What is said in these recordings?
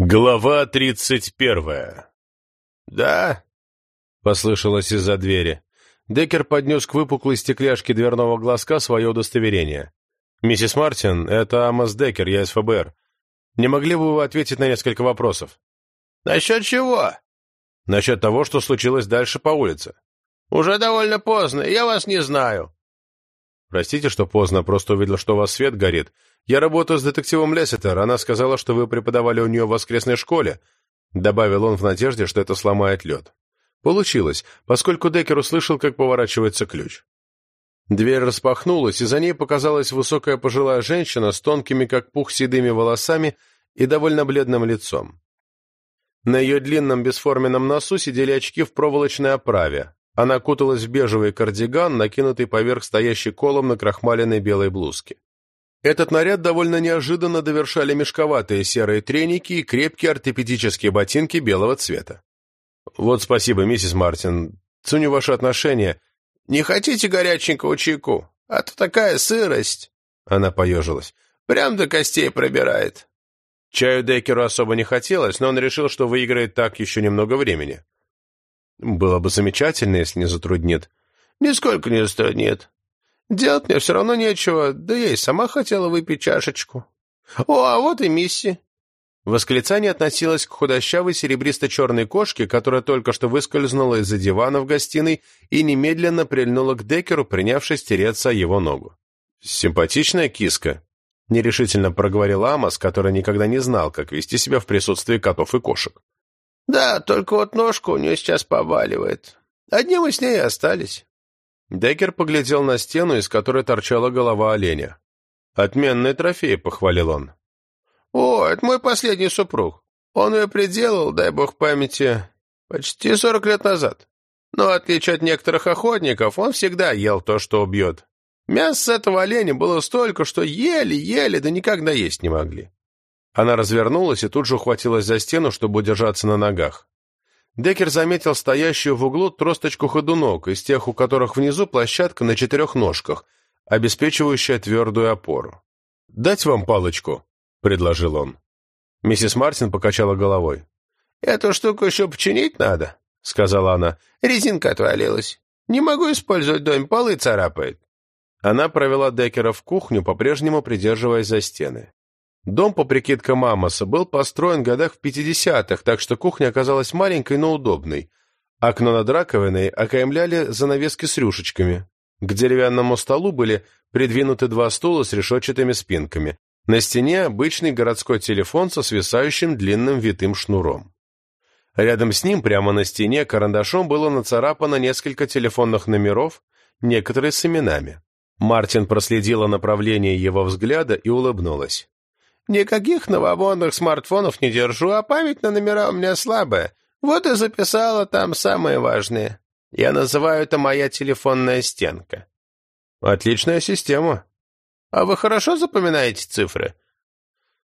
Глава тридцать первая. «Да?» — послышалось из-за двери. Деккер поднес к выпуклой стекляшке дверного глазка свое удостоверение. «Миссис Мартин, это Амос Деккер, я из ФБР. Не могли бы вы ответить на несколько вопросов?» «Насчет чего?» «Насчет того, что случилось дальше по улице». «Уже довольно поздно, я вас не знаю». «Простите, что поздно, просто увидел, что у вас свет горит. Я работаю с детективом Лесситер. Она сказала, что вы преподавали у нее в воскресной школе», — добавил он в надежде, что это сломает лед. Получилось, поскольку Деккер услышал, как поворачивается ключ. Дверь распахнулась, и за ней показалась высокая пожилая женщина с тонкими, как пух, седыми волосами и довольно бледным лицом. На ее длинном бесформенном носу сидели очки в проволочной оправе. Она куталась в бежевый кардиган, накинутый поверх стоящей колом на крахмаленной белой блузке. Этот наряд довольно неожиданно довершали мешковатые серые треники и крепкие ортопедические ботинки белого цвета. «Вот спасибо, миссис Мартин. Ценю ваши отношения. Не хотите горяченького чайку? А то такая сырость!» Она поежилась. «Прям до костей пробирает». Чаю Деккеру особо не хотелось, но он решил, что выиграет так еще немного времени. Было бы замечательно, если не затруднит. «Нисколько не затруднит. Делать мне все равно нечего, да я и сама хотела выпить чашечку. О, а вот и Мисси. Восклицание относилось к худощавой серебристо-черной кошке, которая только что выскользнула из-за дивана в гостиной и немедленно прильнула к Деккеру, принявшись тереться его ногу. «Симпатичная киска», — нерешительно проговорил Амос, который никогда не знал, как вести себя в присутствии котов и кошек. «Да, только вот ножка у нее сейчас побаливает. Одни мы с ней остались». Деккер поглядел на стену, из которой торчала голова оленя. «Отменный трофей», — похвалил он. «О, это мой последний супруг. Он ее приделал, дай бог памяти, почти сорок лет назад. Но, в отличие от некоторых охотников, он всегда ел то, что убьет. Мяса этого оленя было столько, что ели-ели, да никогда есть не могли». Она развернулась и тут же ухватилась за стену, чтобы удержаться на ногах. Деккер заметил стоящую в углу тросточку ходунок, из тех, у которых внизу площадка на четырех ножках, обеспечивающая твердую опору. «Дать вам палочку?» — предложил он. Миссис Мартин покачала головой. «Эту штуку еще починить надо», — сказала она. «Резинка отвалилась. Не могу использовать дом, полы царапает». Она провела Деккера в кухню, по-прежнему придерживаясь за стены. Дом, по прикидкам Амоса, был построен в годах в 50-х, так что кухня оказалась маленькой, но удобной. Окно над раковиной окаймляли занавески с рюшечками. К деревянному столу были придвинуты два стула с решетчатыми спинками. На стене обычный городской телефон со свисающим длинным витым шнуром. Рядом с ним, прямо на стене, карандашом было нацарапано несколько телефонных номеров, некоторые с именами. Мартин проследила направление его взгляда и улыбнулась. Никаких новомодных смартфонов не держу, а память на номера у меня слабая. Вот и записала там самые важные. Я называю это моя телефонная стенка. Отличная система. А вы хорошо запоминаете цифры?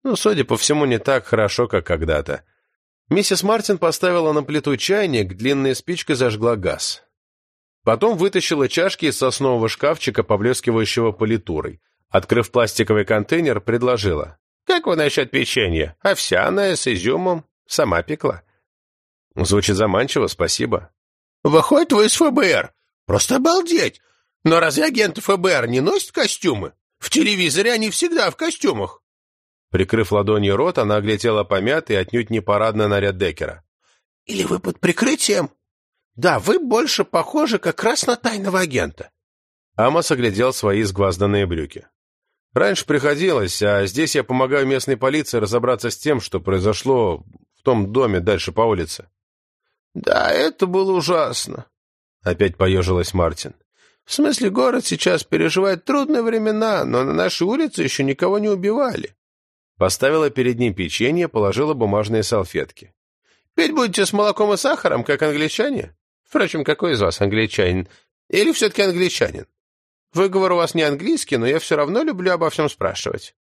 Ну, судя по всему, не так хорошо, как когда-то. Миссис Мартин поставила на плиту чайник, длинной спичкой зажгла газ. Потом вытащила чашки из соснового шкафчика, поблескивающего политурой. Открыв пластиковый контейнер, предложила. Как вы насчет печенья? Овсяное, с изюмом. Сама пекла. Звучит заманчиво, спасибо. Выходит, вы из ФБР. Просто обалдеть. Но разве агенты ФБР не носят костюмы? В телевизоре они всегда в костюмах. Прикрыв ладонью рот, она оглядела помятый, отнюдь не парадный наряд Деккера. «Или вы под прикрытием? Да, вы больше похожи как раз на тайного агента». Амос оглядел свои сгвазданные брюки. Раньше приходилось, а здесь я помогаю местной полиции разобраться с тем, что произошло в том доме дальше по улице. Да, это было ужасно. Опять поежилась Мартин. В смысле, город сейчас переживает трудные времена, но на нашей улице еще никого не убивали. Поставила перед ним печенье, положила бумажные салфетки. Пить будете с молоком и сахаром, как англичане? Впрочем, какой из вас англичанин? Или все-таки англичанин? Выговор у вас не английский, но я все равно люблю обо всем спрашивать».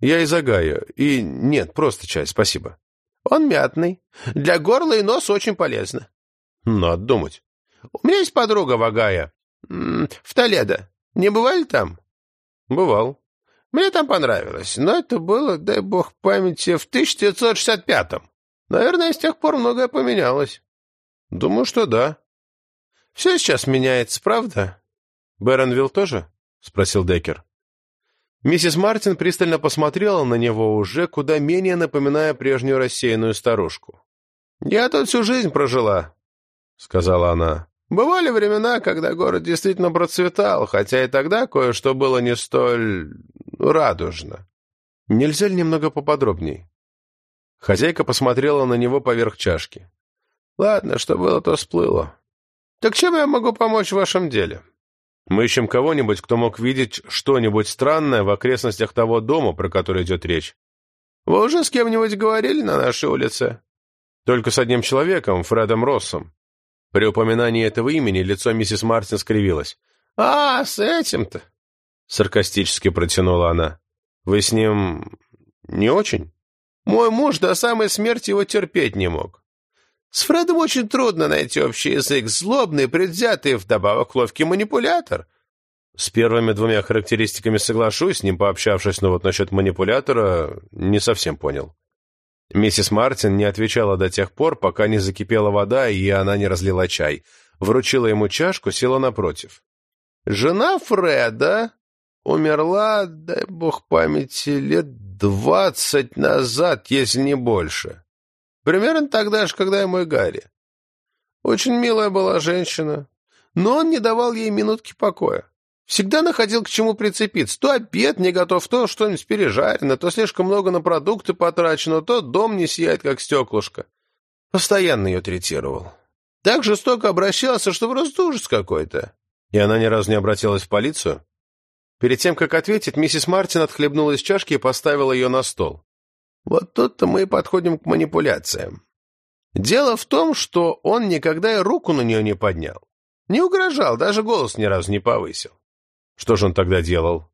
«Я из Агая. И нет, просто чай, спасибо». «Он мятный. Для горла и носа очень полезно». «Надо думать». «У меня есть подруга в Агая. В Толедо. Не бывали там?» «Бывал». Мне там понравилось, но это было, дай бог памяти, в 1965-м. Наверное, с тех пор многое поменялось. Думаю, что да. Все сейчас меняется, правда? Бэронвилл тоже? Спросил Деккер. Миссис Мартин пристально посмотрела на него, уже куда менее напоминая прежнюю рассеянную старушку. «Я тут всю жизнь прожила», — сказала она. «Бывали времена, когда город действительно процветал, хотя и тогда кое-что было не столь радужно». «Нельзя ли немного поподробней?» Хозяйка посмотрела на него поверх чашки. «Ладно, что было, то всплыло. Так чем я могу помочь в вашем деле?» «Мы ищем кого-нибудь, кто мог видеть что-нибудь странное в окрестностях того дома, про который идет речь». «Вы уже с кем-нибудь говорили на нашей улице?» «Только с одним человеком, Фредом Россом». При упоминании этого имени лицо миссис Мартин скривилось. «А, с этим-то?» — саркастически протянула она. «Вы с ним не очень?» «Мой муж до самой смерти его терпеть не мог. С Фредом очень трудно найти общий язык, злобный, предвзятый, вдобавок ловкий манипулятор». С первыми двумя характеристиками соглашусь, с ним пообщавшись, но вот насчет манипулятора не совсем понял. Миссис Мартин не отвечала до тех пор, пока не закипела вода, и она не разлила чай. Вручила ему чашку, села напротив. «Жена Фреда умерла, дай бог памяти, лет двадцать назад, если не больше. Примерно тогда же, когда и мой Гарри. Очень милая была женщина, но он не давал ей минутки покоя. Всегда находил к чему прицепиться. То обед не готов, то что-нибудь пережарено, то слишком много на продукты потрачено, то дом не сияет, как стеклышко. Постоянно ее третировал. Так жестоко обращался, что просто ужас какой-то. И она ни разу не обратилась в полицию? Перед тем, как ответить, миссис Мартин отхлебнула из чашки и поставила ее на стол. Вот тут-то мы и подходим к манипуляциям. Дело в том, что он никогда и руку на нее не поднял. Не угрожал, даже голос ни разу не повысил. Что же он тогда делал?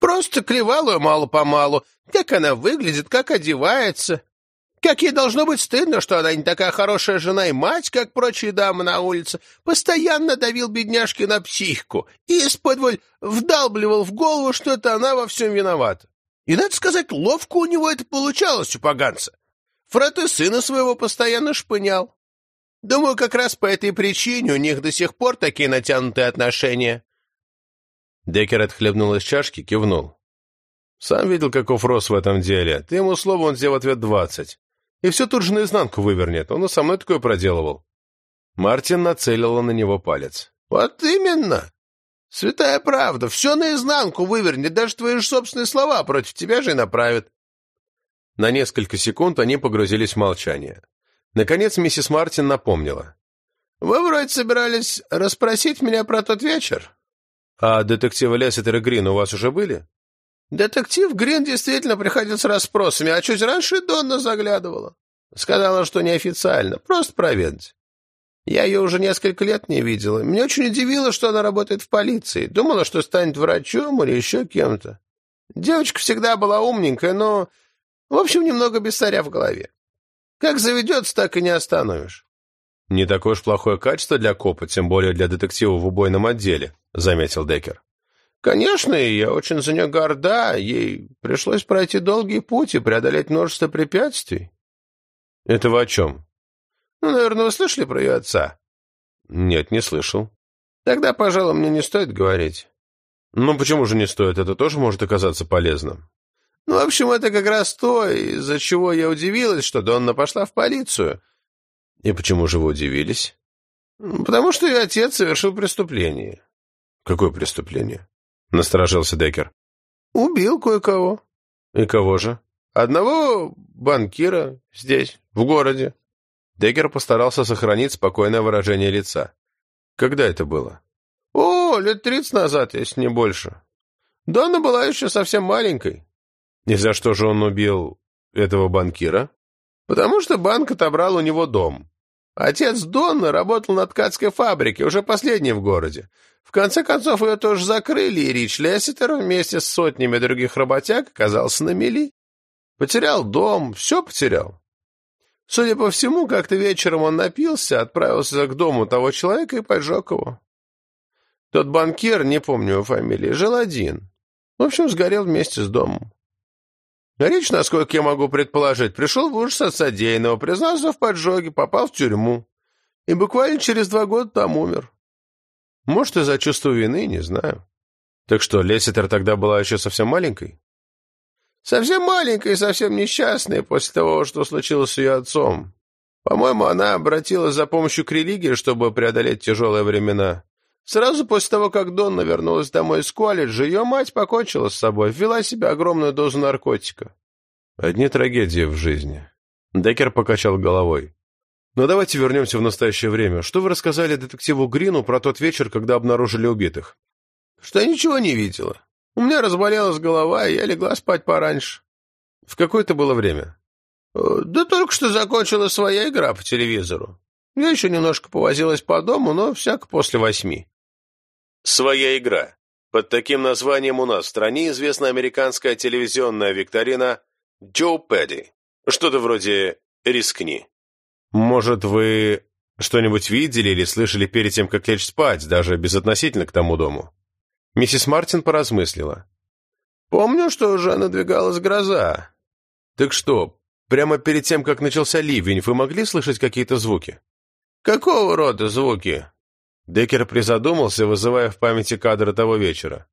Просто клевал ее мало-помалу, как она выглядит, как одевается. Как ей должно быть стыдно, что она не такая хорошая жена и мать, как прочие дамы на улице. Постоянно давил бедняжки на психику и из-под вдалбливал в голову, что это она во всем виновата. И, надо сказать, ловко у него это получалось, у поганца. Фред и сына своего постоянно шпынял. Думаю, как раз по этой причине у них до сих пор такие натянутые отношения. Деккер отхлебнул из чашки, кивнул. «Сам видел, каков рос в этом деле. Ты ему слово, он тебе в ответ двадцать. И все тут же наизнанку вывернет. Он и со мной такое проделывал». Мартин нацелила на него палец. «Вот именно! Святая правда, все наизнанку вывернет, даже твои же собственные слова против тебя же и направят. На несколько секунд они погрузились в молчание. Наконец миссис Мартин напомнила. «Вы вроде собирались расспросить меня про тот вечер?» «А детективы Лесситер и Грин у вас уже были?» «Детектив Грин действительно приходил с расспросами, а чуть раньше Донна заглядывала. Сказала, что неофициально, просто проведать. Я ее уже несколько лет не видела. Меня очень удивило, что она работает в полиции. Думала, что станет врачом или еще кем-то. Девочка всегда была умненькая, но, в общем, немного без царя в голове. Как заведется, так и не остановишь. «Не такое уж плохое качество для копа, тем более для детектива в убойном отделе», — заметил Деккер. «Конечно, и я очень за нее горда. Ей пришлось пройти долгий путь и преодолеть множество препятствий». «Это вы о чем?» Ну, наверное, вы слышали про ее отца? Нет, не слышал. Тогда, пожалуй, мне не стоит говорить. Ну, почему же не стоит? Это тоже может оказаться полезным. Ну, в общем, это как раз то, из-за чего я удивилась, что Донна пошла в полицию. И почему же вы удивились? Потому что ее отец совершил преступление. Какое преступление? Насторожился Деккер. Убил кое-кого. И кого же? Одного банкира здесь, в городе. Деггер постарался сохранить спокойное выражение лица. «Когда это было?» «О, лет тридцать назад, если не больше. Донна была еще совсем маленькой». «И за что же он убил этого банкира?» «Потому что банк отобрал у него дом. Отец Донны работал на ткацкой фабрике, уже последний в городе. В конце концов, ее тоже закрыли, и Рич Лесситер вместе с сотнями других работяг оказался на мели. Потерял дом, все потерял. Судя по всему, как-то вечером он напился, отправился к дому того человека и поджег его. Тот банкир, не помню его фамилии, жил один. В общем, сгорел вместе с домом. Рич, насколько я могу предположить, пришел в ужас от содеянного, признался в поджоге, попал в тюрьму. И буквально через два года там умер. Может, из-за чувства вины, не знаю. Так что, Лесситер тогда была еще совсем маленькой? Совсем маленькая и совсем несчастная после того, что случилось с ее отцом. По-моему, она обратилась за помощью к религии, чтобы преодолеть тяжелые времена. Сразу после того, как Донна вернулась домой из колледжа, ее мать покончила с собой, ввела себе огромную дозу наркотика. Одни трагедии в жизни. Деккер покачал головой. Но давайте вернемся в настоящее время. Что вы рассказали детективу Грину про тот вечер, когда обнаружили убитых? Что я ничего не видела. У меня разболелась голова, и я легла спать пораньше. В какое это было время? Э, да только что закончила своя игра по телевизору. Я еще немножко повозилась по дому, но всяко после восьми. Своя игра. Под таким названием у нас в стране известна американская телевизионная викторина «Джо Пэдди». Что-то вроде «Рискни». Может, вы что-нибудь видели или слышали перед тем, как лечь спать, даже безотносительно к тому дому? Миссис Мартин поразмыслила. «Помню, что уже надвигалась гроза». «Так что, прямо перед тем, как начался ливень, вы могли слышать какие-то звуки?» «Какого рода звуки?» Деккер призадумался, вызывая в памяти кадры того вечера.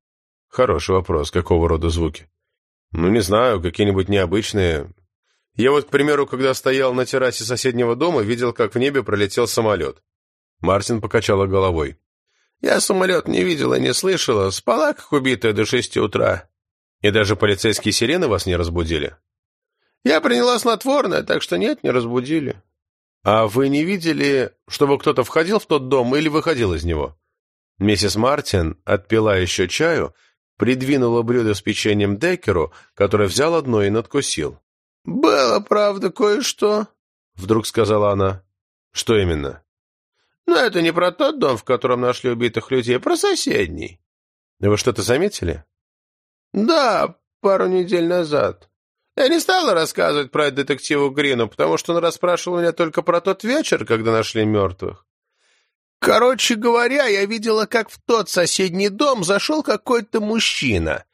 Хороший вопрос, какого рода звуки? Ну, не знаю, какие-нибудь необычные. Я вот, к примеру, когда стоял на террасе соседнего дома, видел, как в небе пролетел самолет. Мартин покачала головой. Я самолет не видела, не слышала, спала, как убитая, до шести утра. И даже полицейские сирены вас не разбудили? Я приняла снотворное, так что нет, не разбудили. «А вы не видели, чтобы кто-то входил в тот дом или выходил из него?» Миссис Мартин отпила еще чаю, придвинула блюдо с печеньем Деккеру, который взял одно и надкусил. «Было, правда, кое-что», — вдруг сказала она. «Что именно?» «Но это не про тот дом, в котором нашли убитых людей, а про соседний». «Вы что-то заметили?» «Да, пару недель назад. Я не стала рассказывать про это детективу Грину, потому что он расспрашивал меня только про тот вечер, когда нашли мертвых. Короче говоря, я видела, как в тот соседний дом зашел какой-то мужчина.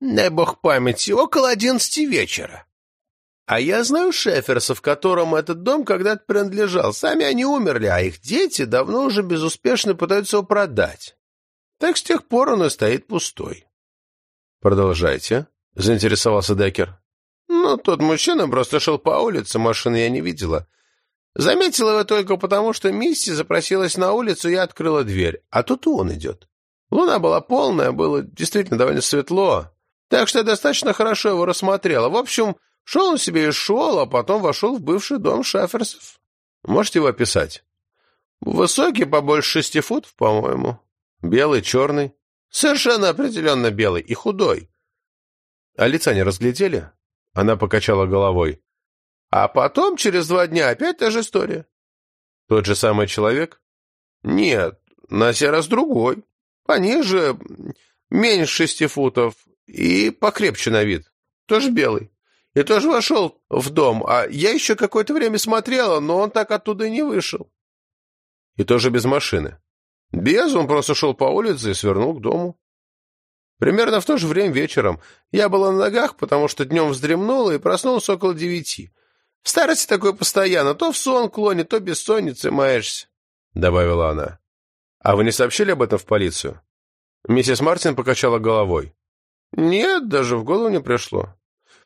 Дай бог памяти, около одиннадцати вечера. А я знаю Шеферсов, которым этот дом когда-то принадлежал. Сами они умерли, а их дети давно уже безуспешно пытаются его продать. Так с тех пор он и стоит пустой. «Продолжайте», — заинтересовался Деккер. Ну, тот мужчина просто шел по улице, машины я не видела. Заметила его только потому, что Мисси запросилась на улицу, и я открыла дверь. А тут он идет. Луна была полная, было действительно довольно светло. Так что я достаточно хорошо его рассмотрела. В общем, шел он себе и шел, а потом вошел в бывший дом Шаферсов. Можете его описать? Высокий, побольше шести футов, по-моему. Белый, черный? Совершенно определенно белый и худой. А лица не разглядели? Она покачала головой. А потом, через два дня, опять та же история. Тот же самый человек? Нет, на сей раз другой. Пониже, меньше шести футов и покрепче на вид. Тоже белый. И тоже вошел в дом, а я еще какое-то время смотрела, но он так оттуда и не вышел. И тоже без машины? Без, он просто шел по улице и свернул к дому. Примерно в то же время вечером. Я была на ногах, потому что днем вздремнула и проснулась около девяти. В старости такое постоянно. То в сон клонит, то бессонницей маешься», — добавила она. «А вы не сообщили об этом в полицию?» Миссис Мартин покачала головой. «Нет, даже в голову не пришло.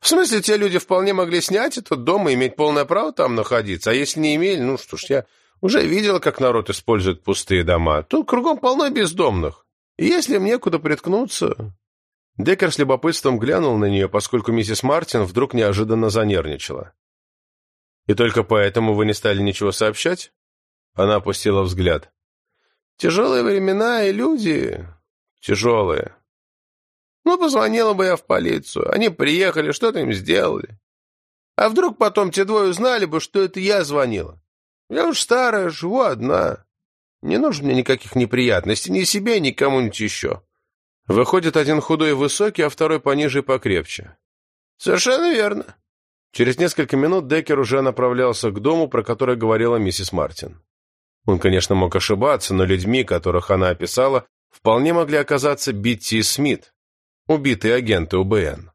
В смысле, те люди вполне могли снять этот дом и иметь полное право там находиться, а если не имели, ну что ж, я уже видела, как народ использует пустые дома. Тут кругом полно бездомных. И если им некуда приткнуться...» Деккер с любопытством глянул на нее, поскольку миссис Мартин вдруг неожиданно занервничала. «И только поэтому вы не стали ничего сообщать?» Она опустила взгляд. «Тяжелые времена и люди... тяжелые. Ну, позвонила бы я в полицию. Они приехали, что-то им сделали. А вдруг потом те двое узнали бы, что это я звонила? Я уж старая, живу одна. Не нужно мне никаких неприятностей, ни себе, ни кому-нибудь еще. Выходит, один худой высокий, а второй пониже и покрепче. Совершенно верно. Через несколько минут Деккер уже направлялся к дому, про который говорила миссис Мартин. Он, конечно, мог ошибаться, но людьми, которых она описала, вполне могли оказаться Битти и Смит. Убитые агенты УБН.